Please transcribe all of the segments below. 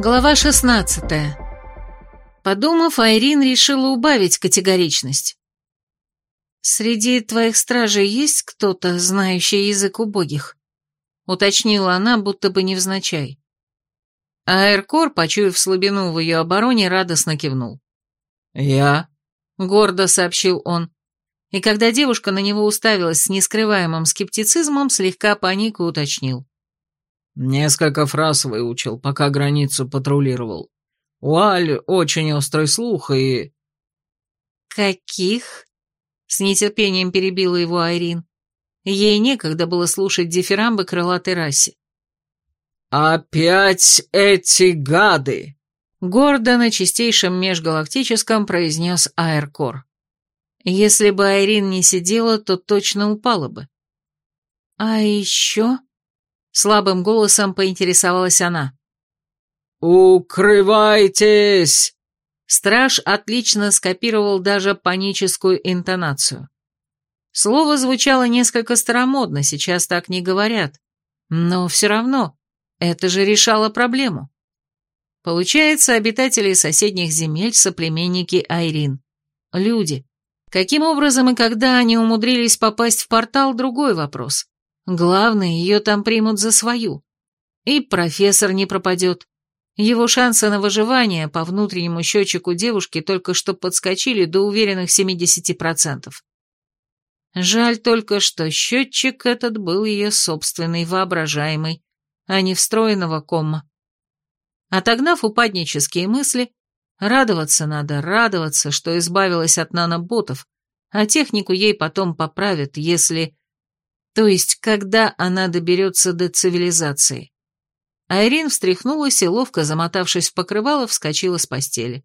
Глава 16 Подумав, Айрин решила убавить категоричность. «Среди твоих стражей есть кто-то, знающий язык убогих?» — уточнила она, будто бы невзначай. А Эркор, почуяв слабину в ее обороне, радостно кивнул. «Я?» — гордо сообщил он. И когда девушка на него уставилась с нескрываемым скептицизмом, слегка панику уточнил. Несколько фраз выучил, пока границу патрулировал. У Аль очень острый слух и... «Каких?» — с нетерпением перебила его Айрин. Ей некогда было слушать дифирамбы крылатой расе. «Опять эти гады!» — гордо на чистейшем межгалактическом произнес Аэркор. Если бы Айрин не сидела, то точно упала бы. «А еще?» Слабым голосом поинтересовалась она. «Укрывайтесь!» Страж отлично скопировал даже паническую интонацию. Слово звучало несколько старомодно, сейчас так не говорят. Но все равно, это же решало проблему. Получается, обитатели соседних земель – соплеменники Айрин. Люди. Каким образом и когда они умудрились попасть в портал – другой вопрос. Главное, ее там примут за свою. И профессор не пропадет. Его шансы на выживание по внутреннему счетчику девушки только что подскочили до уверенных 70%. Жаль только, что счетчик этот был ее собственный, воображаемый, а не встроенного комма. Отогнав упаднические мысли, радоваться надо, радоваться, что избавилась от наноботов, а технику ей потом поправят, если то есть, когда она доберется до цивилизации. Айрин встряхнулась и, ловко замотавшись в покрывало, вскочила с постели.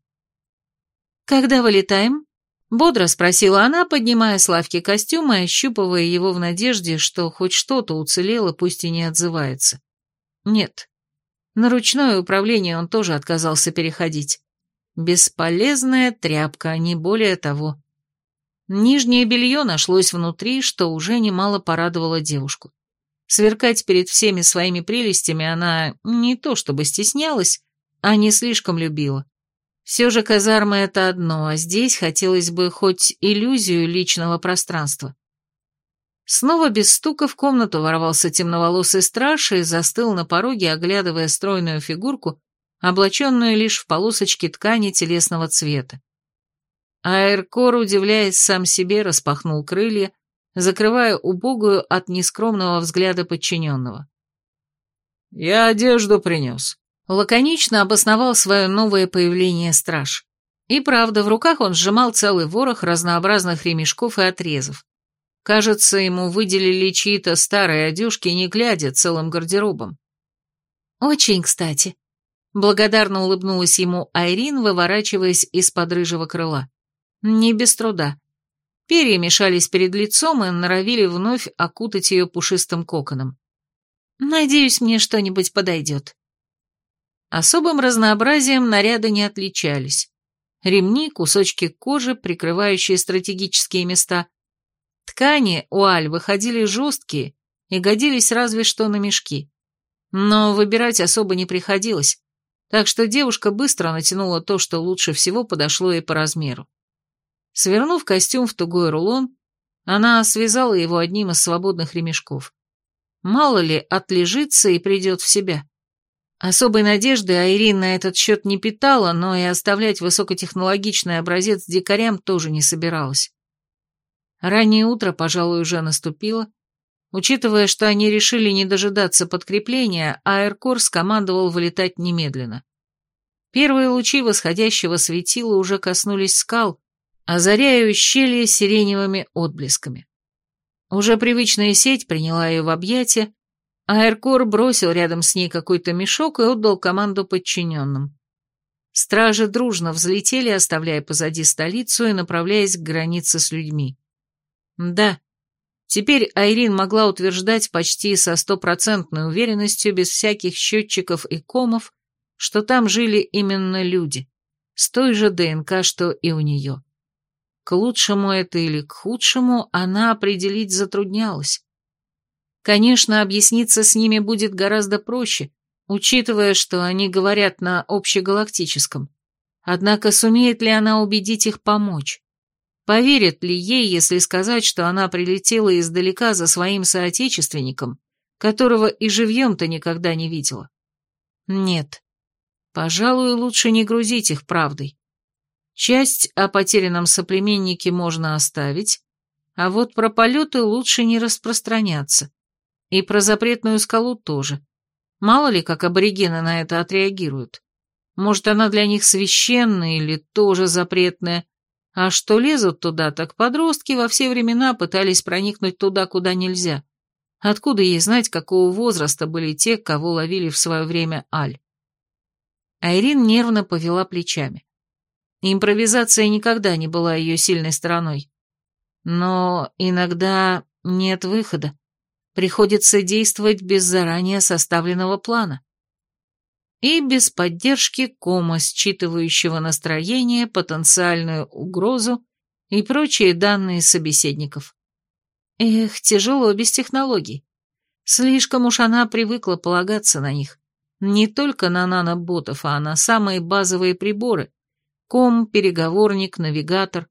«Когда вылетаем?» — бодро спросила она, поднимая с лавки костюм и ощупывая его в надежде, что хоть что-то уцелело, пусть и не отзывается. Нет. На ручное управление он тоже отказался переходить. Бесполезная тряпка, не более того. Нижнее белье нашлось внутри, что уже немало порадовало девушку. Сверкать перед всеми своими прелестями она не то чтобы стеснялась, а не слишком любила. Все же казарма — это одно, а здесь хотелось бы хоть иллюзию личного пространства. Снова без стука в комнату ворвался темноволосый страж и застыл на пороге, оглядывая стройную фигурку, облаченную лишь в полосочки ткани телесного цвета. Аэркор, удивляясь сам себе, распахнул крылья, закрывая убогую от нескромного взгляда подчиненного. «Я одежду принес», — лаконично обосновал свое новое появление страж. И правда, в руках он сжимал целый ворох разнообразных ремешков и отрезов. Кажется, ему выделили чьи-то старые одежки, не глядя целым гардеробом. «Очень кстати», — благодарно улыбнулась ему Айрин, выворачиваясь из-под рыжего крыла. Не без труда. Перья мешались перед лицом и норовили вновь окутать ее пушистым коконом. «Надеюсь, мне что-нибудь подойдет». Особым разнообразием наряды не отличались. Ремни, кусочки кожи, прикрывающие стратегические места. Ткани у Аль выходили жесткие и годились разве что на мешки. Но выбирать особо не приходилось, так что девушка быстро натянула то, что лучше всего подошло ей по размеру. Свернув костюм в тугой рулон, она связала его одним из свободных ремешков. Мало ли, отлежится и придет в себя. Особой надежды Айрин на этот счет не питала, но и оставлять высокотехнологичный образец дикарям тоже не собиралась. Раннее утро, пожалуй, уже наступило. Учитывая, что они решили не дожидаться подкрепления, Аэркор скомандовал вылетать немедленно. Первые лучи восходящего светила уже коснулись скал, озаряя ущелье сиреневыми отблесками. Уже привычная сеть приняла ее в объятия, а Эркор бросил рядом с ней какой-то мешок и отдал команду подчиненным. Стражи дружно взлетели, оставляя позади столицу и направляясь к границе с людьми. Да, теперь Айрин могла утверждать почти со стопроцентной уверенностью, без всяких счетчиков и комов, что там жили именно люди, с той же ДНК, что и у нее. К лучшему это или к худшему она определить затруднялась. Конечно, объясниться с ними будет гораздо проще, учитывая, что они говорят на общегалактическом. Однако сумеет ли она убедить их помочь? Поверят ли ей, если сказать, что она прилетела издалека за своим соотечественником, которого и живьем-то никогда не видела? Нет. Пожалуй, лучше не грузить их правдой. Часть о потерянном соплеменнике можно оставить, а вот про полеты лучше не распространяться. И про запретную скалу тоже. Мало ли, как аборигены на это отреагируют. Может, она для них священная или тоже запретная. А что лезут туда, так подростки во все времена пытались проникнуть туда, куда нельзя. Откуда ей знать, какого возраста были те, кого ловили в свое время Аль? Айрин нервно повела плечами. Импровизация никогда не была ее сильной стороной. Но иногда нет выхода. Приходится действовать без заранее составленного плана и без поддержки кома, считывающего настроение, потенциальную угрозу и прочие данные собеседников. Эх, тяжело без технологий. Слишком уж она привыкла полагаться на них. Не только на наноботов, а на самые базовые приборы. Ком, переговорник, навигатор.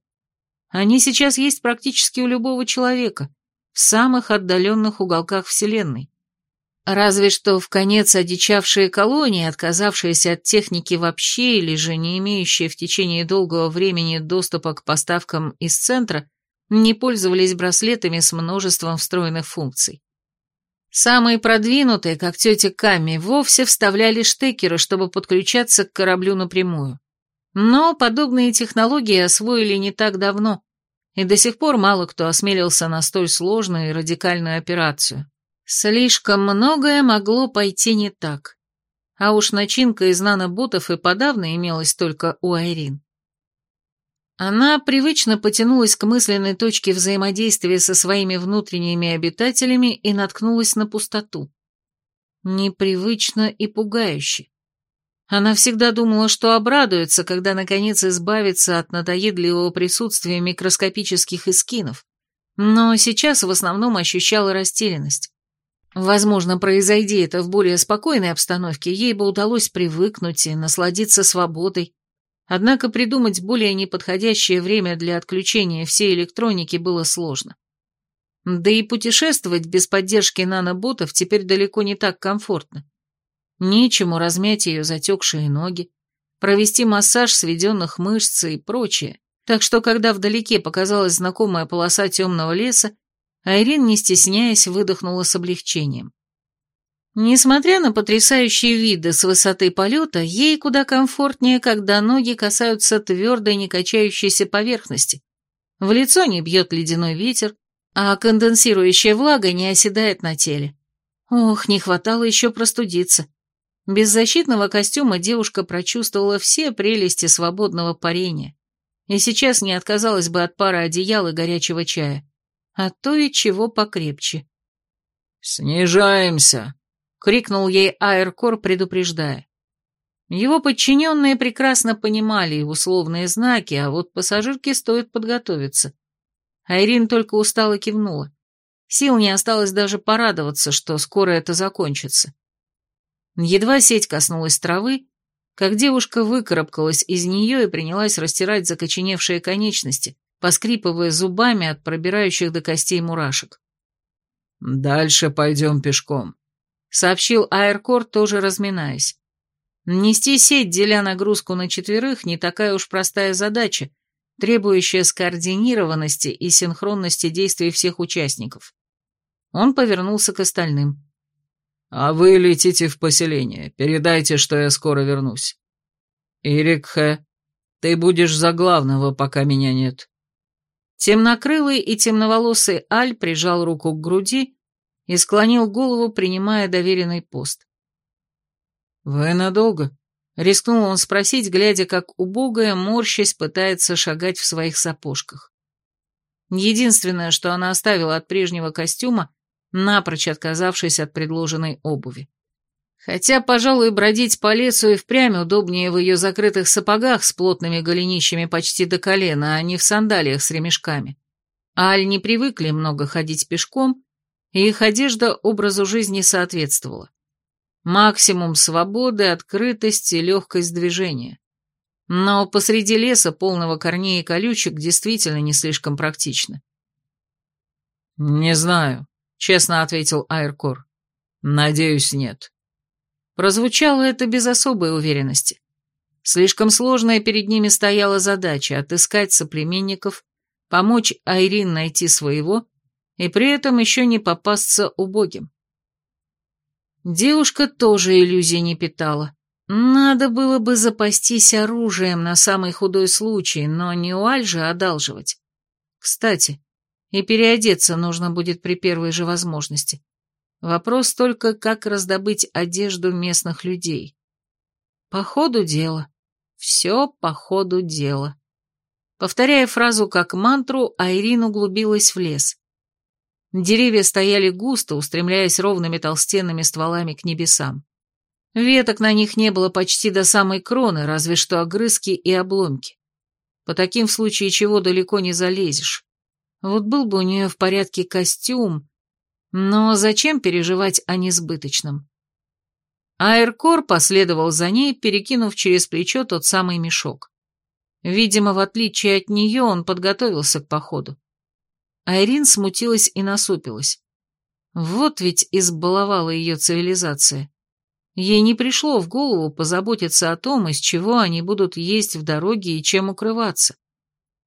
Они сейчас есть практически у любого человека, в самых отдаленных уголках Вселенной. Разве что в конец одичавшие колонии, отказавшиеся от техники вообще или же не имеющие в течение долгого времени доступа к поставкам из центра, не пользовались браслетами с множеством встроенных функций. Самые продвинутые, как тетя Ками, вовсе вставляли штекеры, чтобы подключаться к кораблю напрямую. Но подобные технологии освоили не так давно, и до сих пор мало кто осмелился на столь сложную и радикальную операцию. Слишком многое могло пойти не так. А уж начинка из наноботов и подавно имелась только у Айрин. Она привычно потянулась к мысленной точке взаимодействия со своими внутренними обитателями и наткнулась на пустоту. Непривычно и пугающе. Она всегда думала, что обрадуется, когда наконец избавится от надоедливого присутствия микроскопических эскинов, но сейчас в основном ощущала растерянность. Возможно, произойди это в более спокойной обстановке, ей бы удалось привыкнуть и насладиться свободой. Однако придумать более неподходящее время для отключения всей электроники было сложно. Да и путешествовать без поддержки наноботов теперь далеко не так комфортно. Нечему размять ее затекшие ноги, провести массаж сведенных мышц и прочее. Так что, когда вдалеке показалась знакомая полоса темного леса, Айрин, не стесняясь, выдохнула с облегчением. Несмотря на потрясающие виды с высоты полета, ей куда комфортнее, когда ноги касаются твердой, не качающейся поверхности. В лицо не бьет ледяной ветер, а конденсирующая влага не оседает на теле. Ох, не хватало еще простудиться. Без защитного костюма девушка прочувствовала все прелести свободного парения и сейчас не отказалась бы от пары одеял и горячего чая а то и чего покрепче. «Снижаемся!» — крикнул ей Аэркор, предупреждая. Его подчиненные прекрасно понимали и условные знаки, а вот пассажирке стоит подготовиться. Айрин только устало кивнула. Сил не осталось даже порадоваться, что скоро это закончится. Едва сеть коснулась травы, как девушка выкарабкалась из нее и принялась растирать закоченевшие конечности, поскрипывая зубами от пробирающих до костей мурашек. «Дальше пойдем пешком», — сообщил Аэркор, тоже разминаясь. Нести сеть, деля нагрузку на четверых, не такая уж простая задача, требующая скоординированности и синхронности действий всех участников. Он повернулся к остальным. «А вы летите в поселение. Передайте, что я скоро вернусь. Ирикхе, ты будешь за главного, пока меня нет. Темнокрылый и темноволосый Аль прижал руку к груди и склонил голову, принимая доверенный пост. «Вы надолго?» — рискнул он спросить, глядя, как убогая, морщась, пытается шагать в своих сапожках. Единственное, что она оставила от прежнего костюма, напрочь отказавшись от предложенной обуви. Хотя, пожалуй, бродить по лесу и впрямь удобнее в ее закрытых сапогах с плотными голенищами почти до колена, а не в сандалиях с ремешками. Аль не привыкли много ходить пешком, и их одежда образу жизни соответствовала. Максимум свободы, открытости, легкость движения. Но посреди леса, полного корней и колючек, действительно не слишком практично. «Не знаю», — честно ответил Айркор. «Надеюсь, нет». Прозвучало это без особой уверенности. Слишком сложная перед ними стояла задача — отыскать соплеменников, помочь Айрин найти своего и при этом еще не попасться убогим. Девушка тоже иллюзий не питала. Надо было бы запастись оружием на самый худой случай, но не у Аль же одалживать. Кстати, и переодеться нужно будет при первой же возможности. Вопрос только, как раздобыть одежду местных людей. По ходу дела. Все по ходу дела. Повторяя фразу как мантру, Айрин углубилась в лес. Деревья стояли густо, устремляясь ровными толстенными стволами к небесам. Веток на них не было почти до самой кроны, разве что огрызки и обломки. По таким в чего далеко не залезешь. Вот был бы у нее в порядке костюм, но зачем переживать о несбыточном? Аэркор последовал за ней, перекинув через плечо тот самый мешок. Видимо, в отличие от нее, он подготовился к походу. Айрин смутилась и насупилась. Вот ведь избаловала ее цивилизация. Ей не пришло в голову позаботиться о том, из чего они будут есть в дороге и чем укрываться.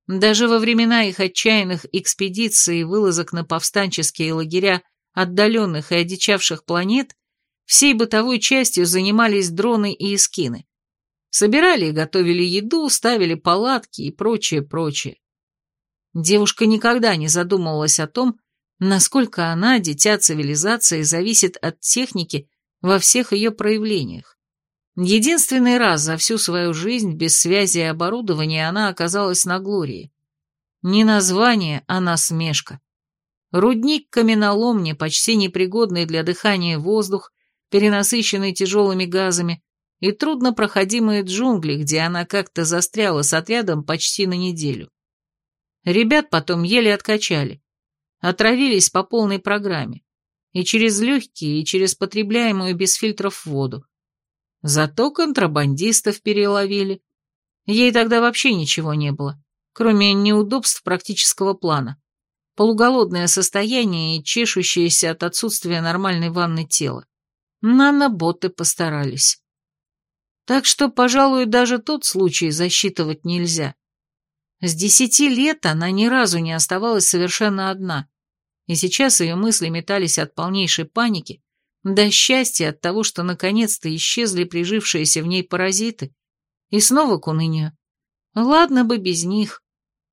Даже во времена их отчаянных экспедиций и вылазок на повстанческие лагеря отдаленных и одичавших планет всей бытовой частью занимались дроны и эскины. Собирали и готовили еду, ставили палатки и прочее, прочее. Девушка никогда не задумывалась о том, насколько она, дитя цивилизации, зависит от техники во всех ее проявлениях. Единственный раз за всю свою жизнь без связи и оборудования она оказалась на Глории. Не название, а насмешка. Рудник каменоломни, почти непригодный для дыхания воздух, перенасыщенный тяжелыми газами, и труднопроходимые джунгли, где она как-то застряла с отрядом почти на неделю. Ребят потом еле откачали. Отравились по полной программе. И через легкие, и через потребляемую без фильтров воду. Зато контрабандистов переловили. Ей тогда вообще ничего не было, кроме неудобств практического плана. Полуголодное состояние и чешущееся от отсутствия нормальной ванны тело. Наноботы постарались. Так что, пожалуй, даже тот случай засчитывать нельзя. С десяти лет она ни разу не оставалась совершенно одна, и сейчас ее мысли метались от полнейшей паники до счастья от того, что наконец-то исчезли прижившиеся в ней паразиты, и снова к унынию. Ладно бы без них,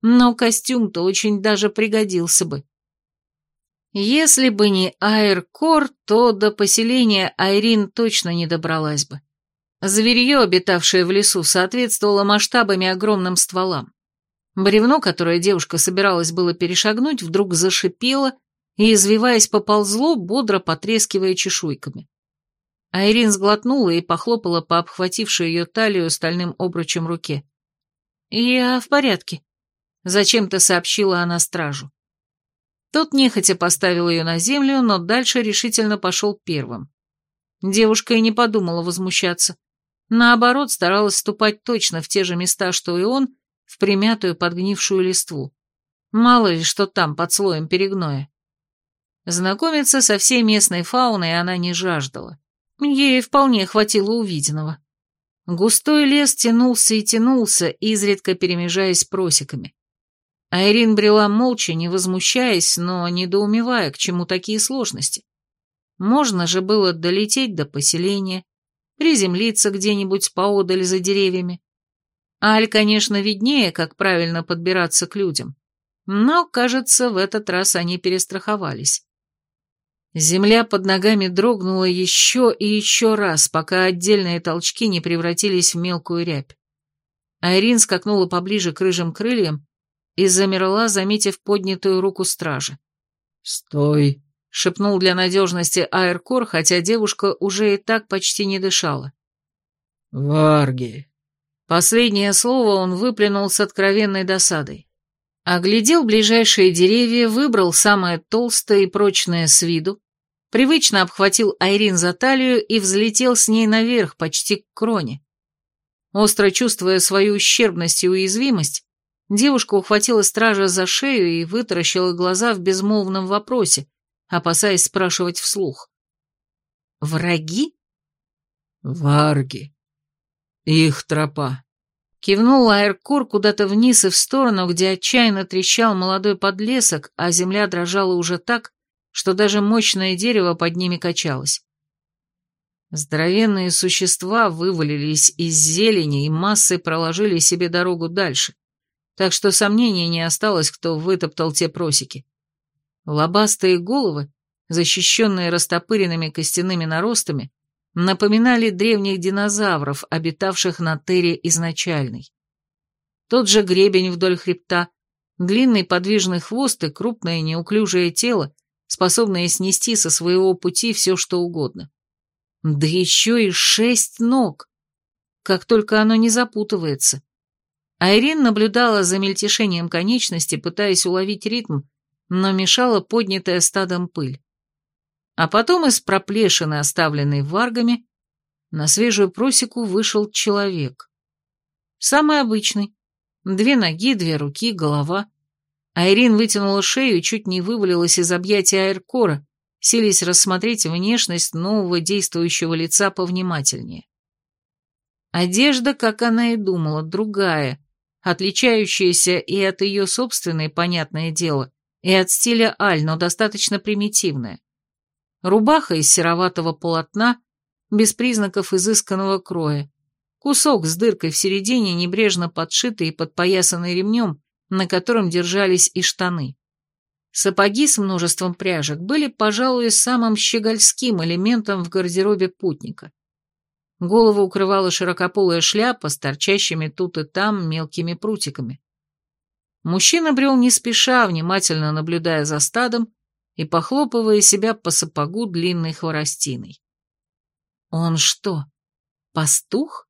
но костюм-то очень даже пригодился бы. Если бы не Айркор, то до поселения Айрин точно не добралась бы. Зверье, обитавшее в лесу, соответствовало масштабами огромным стволам. Бревно, которое девушка собиралась было перешагнуть, вдруг зашипело и, извиваясь, поползло, бодро потрескивая чешуйками. Айрин сглотнула и похлопала по обхватившей ее талию стальным обручем руке. «Я в порядке», — зачем-то сообщила она стражу. Тот нехотя поставил ее на землю, но дальше решительно пошел первым. Девушка и не подумала возмущаться. Наоборот, старалась ступать точно в те же места, что и он, в примятую подгнившую листву. Мало ли, что там под слоем перегноя. Знакомиться со всей местной фауной она не жаждала. Ей вполне хватило увиденного. Густой лес тянулся и тянулся, изредка перемежаясь просеками. Айрин брела молча, не возмущаясь, но недоумевая, к чему такие сложности. Можно же было долететь до поселения, приземлиться где-нибудь поодаль за деревьями, Аль, конечно, виднее, как правильно подбираться к людям, но, кажется, в этот раз они перестраховались. Земля под ногами дрогнула еще и еще раз, пока отдельные толчки не превратились в мелкую рябь. Айрин скакнула поближе к рыжим крыльям и замерла, заметив поднятую руку стражи. «Стой!» — шепнул для надежности Айркор, хотя девушка уже и так почти не дышала. «Варги!» Последнее слово он выплюнул с откровенной досадой. Оглядел ближайшие деревья, выбрал самое толстое и прочное с виду, Привычно обхватил Айрин за талию и взлетел с ней наверх, почти к кроне. Остро чувствуя свою ущербность и уязвимость, девушка ухватила стража за шею и вытаращила глаза в безмолвном вопросе, опасаясь спрашивать вслух. «Враги?» «Варги. Их тропа». Кивнул Аэркур куда-то вниз и в сторону, где отчаянно трещал молодой подлесок, а земля дрожала уже так, что даже мощное дерево под ними качалось. Здоровенные существа вывалились из зелени и массой проложили себе дорогу дальше, так что сомнений не осталось, кто вытоптал те просеки. Лобастые головы, защищенные растопыренными костяными наростами, напоминали древних динозавров, обитавших на Терре изначальной. Тот же гребень вдоль хребта, длинный подвижный хвост и крупное неуклюжее тело, способное снести со своего пути все, что угодно. Да еще и шесть ног! Как только оно не запутывается. Айрин наблюдала за мельтешением конечности, пытаясь уловить ритм, но мешала поднятая стадом пыль. А потом из проплешины, оставленной варгами, на свежую просеку вышел человек. Самый обычный. Две ноги, две руки, голова. Айрин вытянула шею и чуть не вывалилась из объятия Айркора, сились рассмотреть внешность нового действующего лица повнимательнее. Одежда, как она и думала, другая, отличающаяся и от ее собственной, понятное дело, и от стиля Аль, но достаточно примитивная. Рубаха из сероватого полотна, без признаков изысканного кроя, кусок с дыркой в середине, небрежно подшитый и подпоясанный ремнем, на котором держались и штаны. Сапоги с множеством пряжек были, пожалуй, самым щегольским элементом в гардеробе путника. Голову укрывала широкополая шляпа с торчащими тут и там мелкими прутиками. Мужчина брел не спеша, внимательно наблюдая за стадом и похлопывая себя по сапогу длинной хворостиной. Он что, пастух?